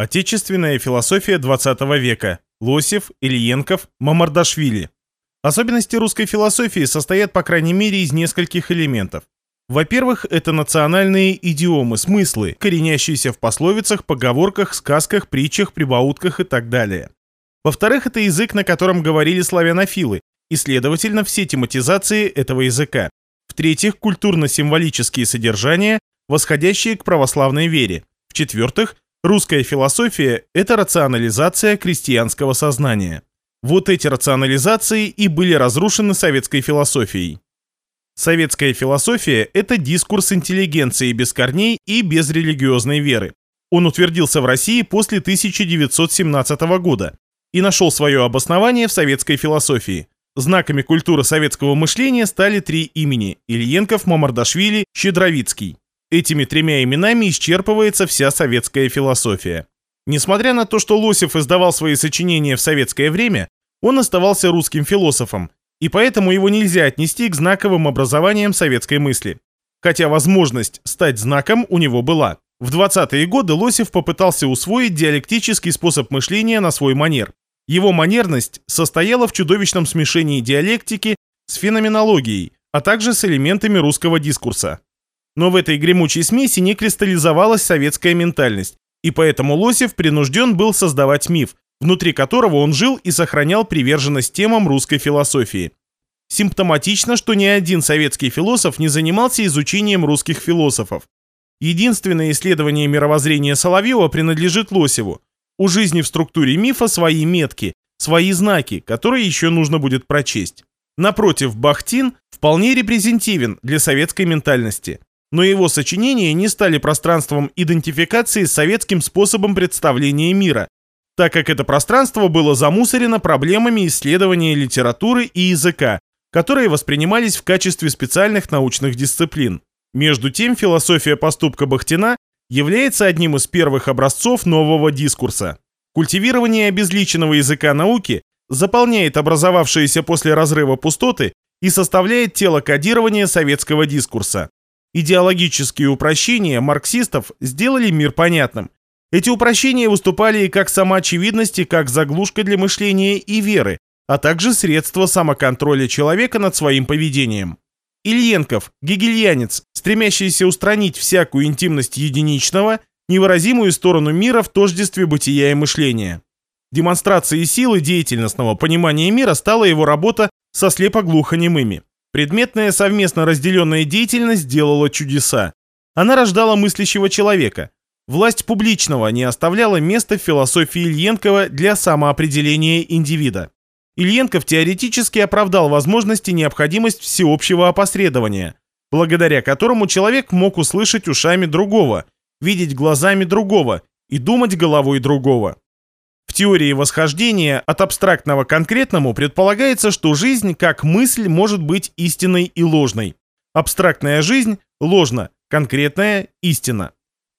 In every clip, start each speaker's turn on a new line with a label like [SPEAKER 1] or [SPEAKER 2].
[SPEAKER 1] Отечественная философия 20 века. Лосев, Ильенков, Мамардашвили. Особенности русской философии состоят, по крайней мере, из нескольких элементов. Во-первых, это национальные идиомы, смыслы, коренящиеся в пословицах, поговорках, сказках, притчах, прибаутках и так далее. Во-вторых, это язык, на котором говорили славянофилы, и, следовательно, все тематизации этого языка. В-третьих, культурно-символические содержания, восходящие к православной вере. В-четвертых, русская философия – это рационализация крестьянского сознания. Вот эти рационализации и были разрушены советской философией. Советская философия – это дискурс интеллигенции без корней и без религиозной веры. Он утвердился в России после 1917 года и нашел свое обоснование в советской философии. Знаками культуры советского мышления стали три имени – Ильенков, Мамардашвили, Щедровицкий. Этими тремя именами исчерпывается вся советская философия. Несмотря на то, что Лосев издавал свои сочинения в советское время, он оставался русским философом, и поэтому его нельзя отнести к знаковым образованиям советской мысли. Хотя возможность стать знаком у него была. В 20-е годы Лосев попытался усвоить диалектический способ мышления на свой манер. Его манерность состояла в чудовищном смешении диалектики с феноменологией, а также с элементами русского дискурса. Но в этой гремучей смеси не кристаллизовалась советская ментальность, и поэтому Лосев принужден был создавать миф, внутри которого он жил и сохранял приверженность темам русской философии. Симптоматично, что ни один советский философ не занимался изучением русских философов. Единственное исследование мировоззрения Соловьева принадлежит Лосеву. У жизни в структуре мифа свои метки, свои знаки, которые еще нужно будет прочесть. Напротив, Бахтин вполне репрезентивен для советской ментальности. Но его сочинения не стали пространством идентификации с советским способом представления мира, так как это пространство было замусорено проблемами исследования литературы и языка, которые воспринимались в качестве специальных научных дисциплин. Между тем, философия поступка Бахтина является одним из первых образцов нового дискурса. Культивирование обезличенного языка науки заполняет образовавшиеся после разрыва пустоты и составляет тело кодирования советского дискурса. Идеологические упрощения марксистов сделали мир понятным. Эти упрощения выступали и как самоочевидность, и как заглушка для мышления и веры, а также средство самоконтроля человека над своим поведением. Ильенков, гегельянец, стремящийся устранить всякую интимность единичного, невыразимую сторону мира в тождестве бытия и мышления. Демонстрацией силы деятельностного понимания мира стала его работа со слепоглухонемыми. Предметная совместно разделенная деятельность делала чудеса. Она рождала мыслящего человека. Власть публичного не оставляла места в философии Ильенкова для самоопределения индивида. Ильенков теоретически оправдал возможности необходимость всеобщего опосредования, благодаря которому человек мог услышать ушами другого, видеть глазами другого и думать головой другого. В теории восхождения от абстрактного к конкретному предполагается, что жизнь как мысль может быть истинной и ложной. Абстрактная жизнь – ложна, конкретная – истина.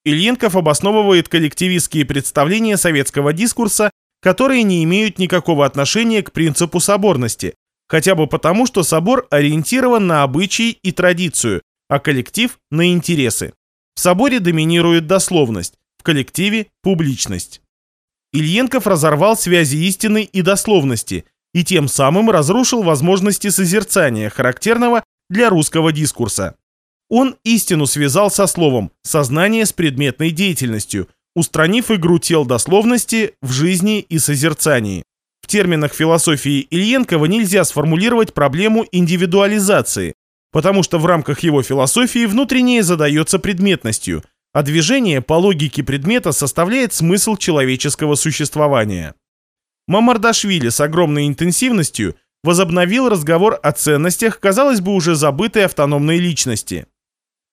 [SPEAKER 1] Ильенков обосновывает коллективистские представления советского дискурса которые не имеют никакого отношения к принципу соборности, хотя бы потому, что собор ориентирован на обычаи и традицию, а коллектив – на интересы. В соборе доминирует дословность, в коллективе – публичность. Ильенков разорвал связи истины и дословности и тем самым разрушил возможности созерцания, характерного для русского дискурса. Он истину связал со словом, сознание с предметной деятельностью – устранив игру тел дословности в жизни и созерцании. В терминах философии Ильенкова нельзя сформулировать проблему индивидуализации, потому что в рамках его философии внутреннее задается предметностью, а движение по логике предмета составляет смысл человеческого существования. Мамардашвили с огромной интенсивностью возобновил разговор о ценностях, казалось бы, уже забытой автономной личности.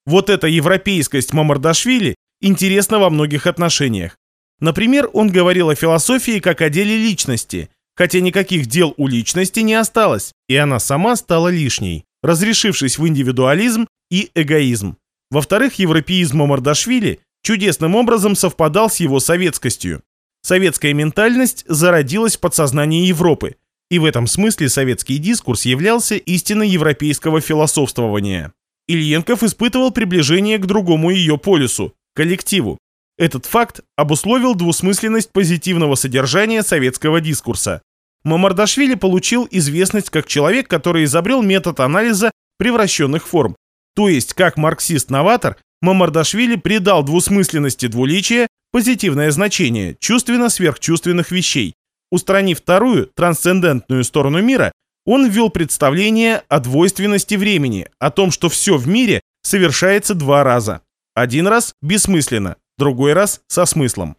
[SPEAKER 1] Вот эта европейскость Мамардашвили интересно во многих отношениях. Например, он говорил о философии как о деле личности, хотя никаких дел у личности не осталось, и она сама стала лишней, разрешившись в индивидуализм и эгоизм. Во-вторых, европеизм Мамардашвили чудесным образом совпадал с его советскостью. Советская ментальность зародилась в подсознании Европы, и в этом смысле советский дискурс являлся истиной европейского философствования. Ильенков испытывал приближение к другому ее полюсу, коллективу. Этот факт обусловил двусмысленность позитивного содержания советского дискурса. Мамардашвили получил известность как человек, который изобрел метод анализа превращенных форм. То есть, как марксист-новатор, Мамардашвили придал двусмысленности двуличия позитивное значение чувственно-сверхчувственных вещей. Устранив вторую, трансцендентную сторону мира, он ввел представление о двойственности времени, о том, что все в мире совершается два раза. Один раз бессмысленно, другой раз со смыслом.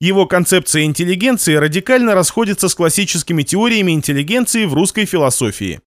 [SPEAKER 1] Его концепция интеллигенции радикально расходится с классическими теориями интеллигенции в русской философии.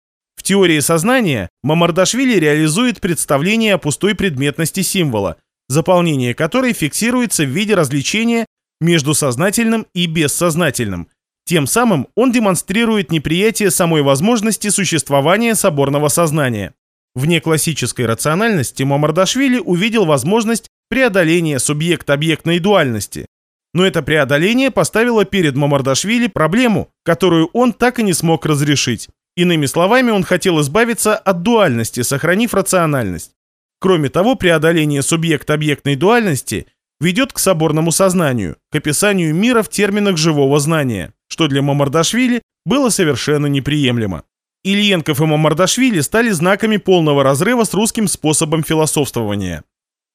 [SPEAKER 1] В теории сознания Мамардашвили реализует представление о пустой предметности символа, заполнение которой фиксируется в виде развлечения между сознательным и бессознательным. Тем самым он демонстрирует неприятие самой возможности существования соборного сознания. Вне классической рациональности Мамардашвили увидел возможность преодоления субъект-объектной дуальности. Но это преодоление поставило перед Мамардашвили проблему, которую он так и не смог разрешить. Иными словами, он хотел избавиться от дуальности, сохранив рациональность. Кроме того, преодоление субъект-объектной дуальности ведет к соборному сознанию, к описанию мира в терминах живого знания, что для Мамардашвили было совершенно неприемлемо. Ильенков и Мамардашвили стали знаками полного разрыва с русским способом философствования.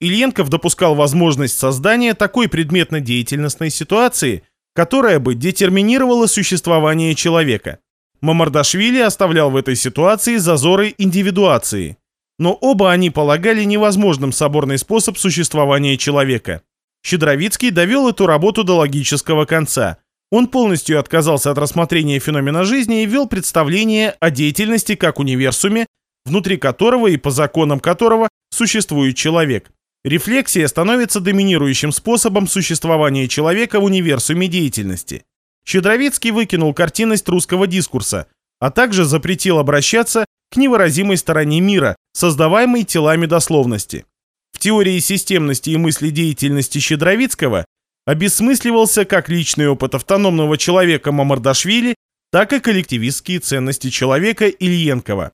[SPEAKER 1] Ильенков допускал возможность создания такой предметно-деятельностной ситуации, которая бы детерминировала существование человека. Мамардашвили оставлял в этой ситуации зазоры индивидуации. Но оба они полагали невозможным соборный способ существования человека. Щедровицкий довел эту работу до логического конца. Он полностью отказался от рассмотрения феномена жизни и ввел представление о деятельности как универсуме, внутри которого и по законам которого существует человек. Рефлексия становится доминирующим способом существования человека в универсуме деятельности. Щедровицкий выкинул картинность русского дискурса, а также запретил обращаться к невыразимой стороне мира, создаваемой телами дословности. В теории системности и мысли деятельности Щедровицкого обесмысливался как личный опыт автономного человека Мамардашвили, так и коллективистские ценности человека Ильенкова.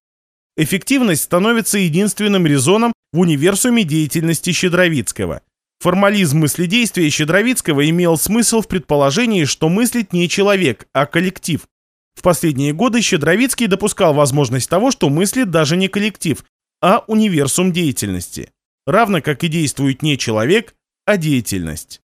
[SPEAKER 1] Эффективность становится единственным резоном в универсуме деятельности Щедровицкого. Формализм мыследействия Щедровицкого имел смысл в предположении, что мыслит не человек, а коллектив. В последние годы Щедровицкий допускал возможность того, что мыслит даже не коллектив, а универсум деятельности. Равно как и действует не человек, а деятельность.